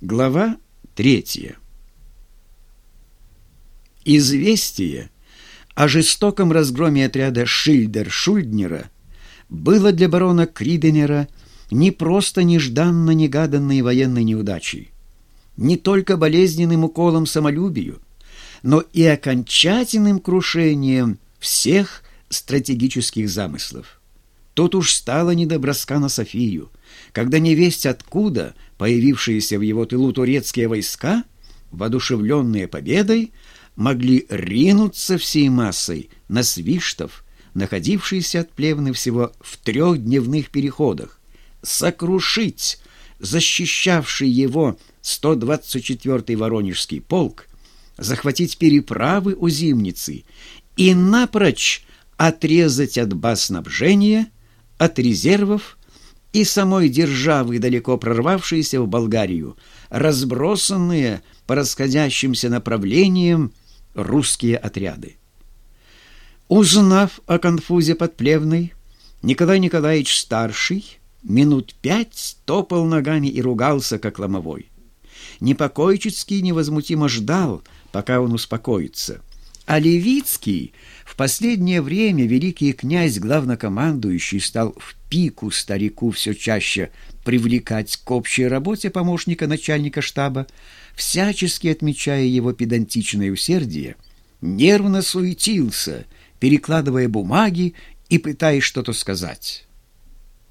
Глава третья. Известие о жестоком разгроме отряда Шильдер-Шульднера было для барона Криденера не просто нежданно-негаданной военной неудачей, не только болезненным уколом самолюбию, но и окончательным крушением всех стратегических замыслов. Тут уж стало недоброска на Софию – когда невесть откуда появившиеся в его тылу турецкие войска, воодушевленные победой, могли ринуться всей массой на свиштов, находившиеся от плевны всего в трехдневных переходах, сокрушить защищавший его 124-й Воронежский полк, захватить переправы у Зимницы и напрочь отрезать от баз снабжения, от резервов, и самой державы, далеко прорвавшиеся в Болгарию, разбросанные по расходящимся направлениям русские отряды. Узнав о конфузе под Плевной, Николай Николаевич Старший минут пять топал ногами и ругался, как ломовой. Непокойческий невозмутимо ждал, пока он успокоится. А Левицкий в последнее время великий князь, главнокомандующий, стал в пику старику все чаще привлекать к общей работе помощника начальника штаба, всячески отмечая его педантичное усердие, нервно суетился, перекладывая бумаги и пытаясь что-то сказать.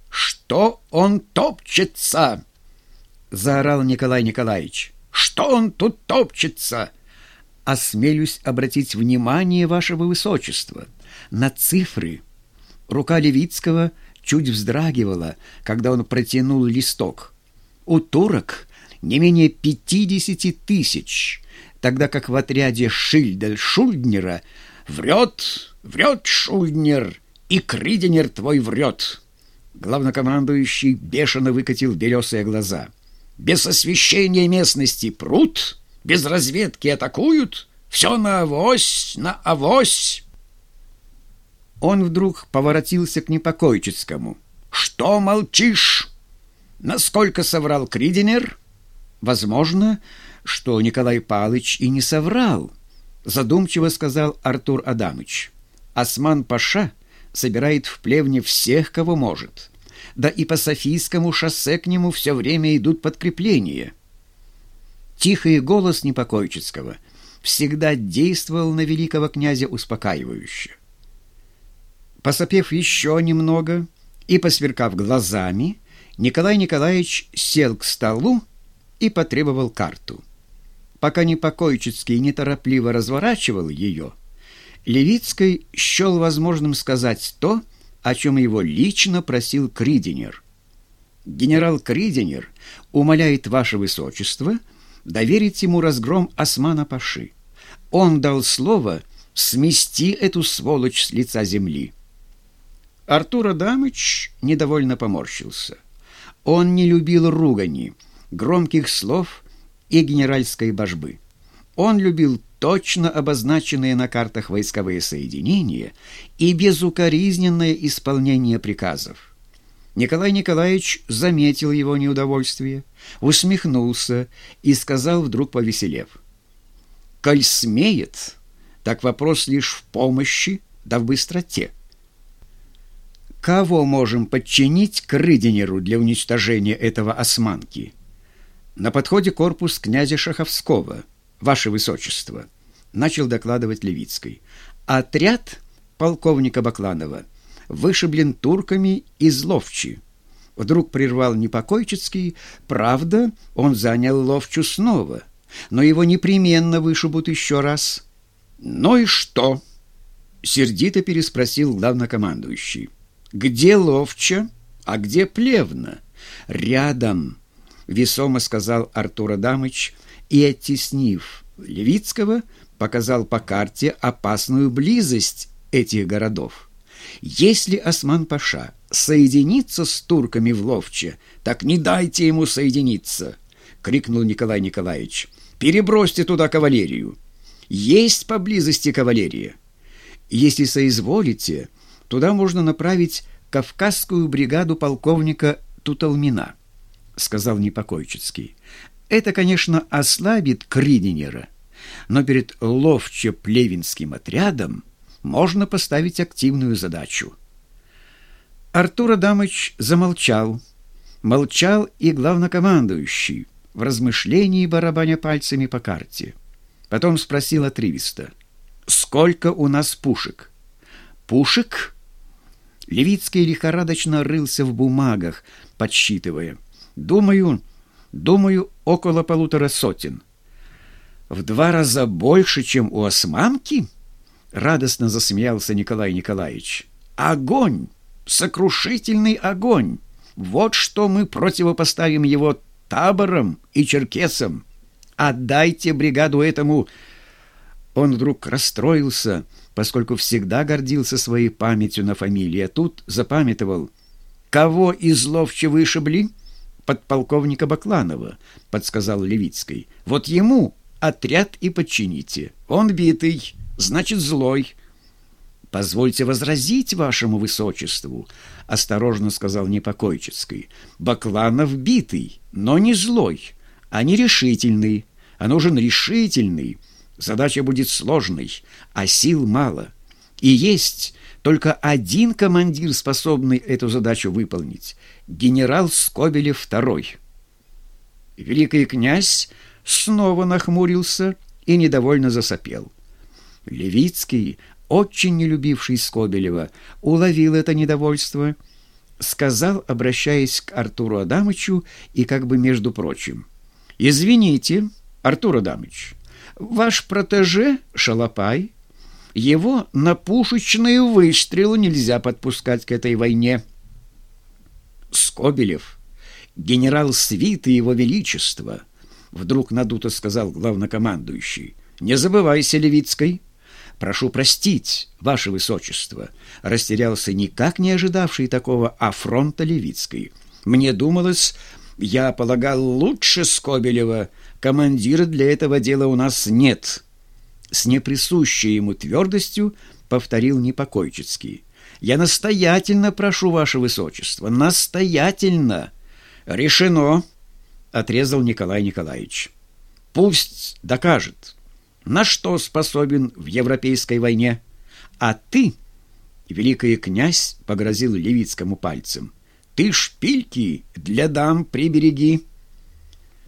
«Что он топчется?» — заорал Николай Николаевич. «Что он тут топчется?» «Осмелюсь обратить внимание вашего высочества на цифры». Рука Левицкого — чуть вздрагивала, когда он протянул листок. У турок не менее пятидесяти тысяч, тогда как в отряде Шильдель-Шульднера врет, врет Шульднер, и Криденер твой врет. Главнокомандующий бешено выкатил белесые глаза. Без освещения местности прут, без разведки атакуют, все на авось, на авось. Он вдруг поворотился к непокойческому. «Что молчишь? Насколько соврал Кридинер?» «Возможно, что Николай Палыч и не соврал», задумчиво сказал Артур Адамыч. «Осман Паша собирает в плевне всех, кого может. Да и по Софийскому шоссе к нему все время идут подкрепления». Тихий голос Непокойческого всегда действовал на великого князя успокаивающе. Посопев еще немного и посверкав глазами, Николай Николаевич сел к столу и потребовал карту. Пока Непокойчицкий неторопливо разворачивал ее, Левицкий счел возможным сказать то, о чем его лично просил Кридинер. «Генерал Кридинер умоляет ваше высочество доверить ему разгром Османа-Паши. Он дал слово смести эту сволочь с лица земли». Артур Адамыч недовольно поморщился. Он не любил ругани, громких слов и генеральской божбы. Он любил точно обозначенные на картах войсковые соединения и безукоризненное исполнение приказов. Николай Николаевич заметил его неудовольствие, усмехнулся и сказал вдруг повеселев. «Коль смеет, так вопрос лишь в помощи да в быстроте». Кого можем подчинить к Рыдинеру для уничтожения этого османки? На подходе корпус князя Шаховского, ваше высочество, начал докладывать Левицкой. Отряд полковника Бакланова вышиблен турками из Ловчи. Вдруг прервал Непокойчицкий. Правда, он занял Ловчу снова, но его непременно вышибут еще раз. «Ну и что?» — сердито переспросил главнокомандующий. Где Ловча, а где Плевна? Рядом, весомо сказал Артур Адамыч и, оттеснив Левицкого, показал по карте опасную близость этих городов. Если Осман-Паша соединится с турками в Ловче, так не дайте ему соединиться, — крикнул Николай Николаевич. Перебросьте туда кавалерию. Есть поблизости кавалерия. Если соизволите, Туда можно направить Кавказскую бригаду полковника Туталмина, сказал Непокойчицкий. Это, конечно, ослабит Кридинера, но перед ловче-плевинским отрядом можно поставить активную задачу. Артур Адамыч замолчал. Молчал и главнокомандующий, в размышлении барабаня пальцами по карте. Потом спросил отрывисто. «Сколько у нас пушек?» «Пушек?» Левицкий лихорадочно рылся в бумагах, подсчитывая. «Думаю, думаю, около полутора сотен». «В два раза больше, чем у османки?» Радостно засмеялся Николай Николаевич. «Огонь! Сокрушительный огонь! Вот что мы противопоставим его таборам и черкесам! Отдайте бригаду этому...» Он вдруг расстроился, поскольку всегда гордился своей памятью на фамилии, а тут запамятовал. «Кого из ловче вышибли?» «Подполковника Бакланова», — подсказал Левицкой. «Вот ему отряд и подчините. Он битый» значит злой. «Позвольте возразить вашему высочеству», — осторожно сказал Непокойческий. «Бакланов битый, но не злой, а не решительный. А нужен решительный. Задача будет сложной, а сил мало. И есть только один командир, способный эту задачу выполнить — генерал Скобелев II». Великий князь снова нахмурился и недовольно засопел. Левицкий, очень не любивший Скобелева, уловил это недовольство, сказал, обращаясь к Артуру Адамычу и как бы между прочим, «Извините, Артур Адамыч, ваш протеже Шалопай, его на пушечные выстрелы нельзя подпускать к этой войне». Скобелев, генерал свиты его величества, вдруг надуто сказал главнокомандующий, «Не забывайся, Левицкой». «Прошу простить, ваше высочество», — растерялся никак не ожидавший такого афронта Левицкой. «Мне думалось, я полагал, лучше Скобелева. Командира для этого дела у нас нет». С неприсущей ему твердостью повторил Непокойчицкий. «Я настоятельно прошу, ваше высочество, настоятельно!» «Решено!» — отрезал Николай Николаевич. «Пусть докажет» на что способен в европейской войне. А ты, великий князь, погрозил Левицкому пальцем, ты шпильки для дам прибереги.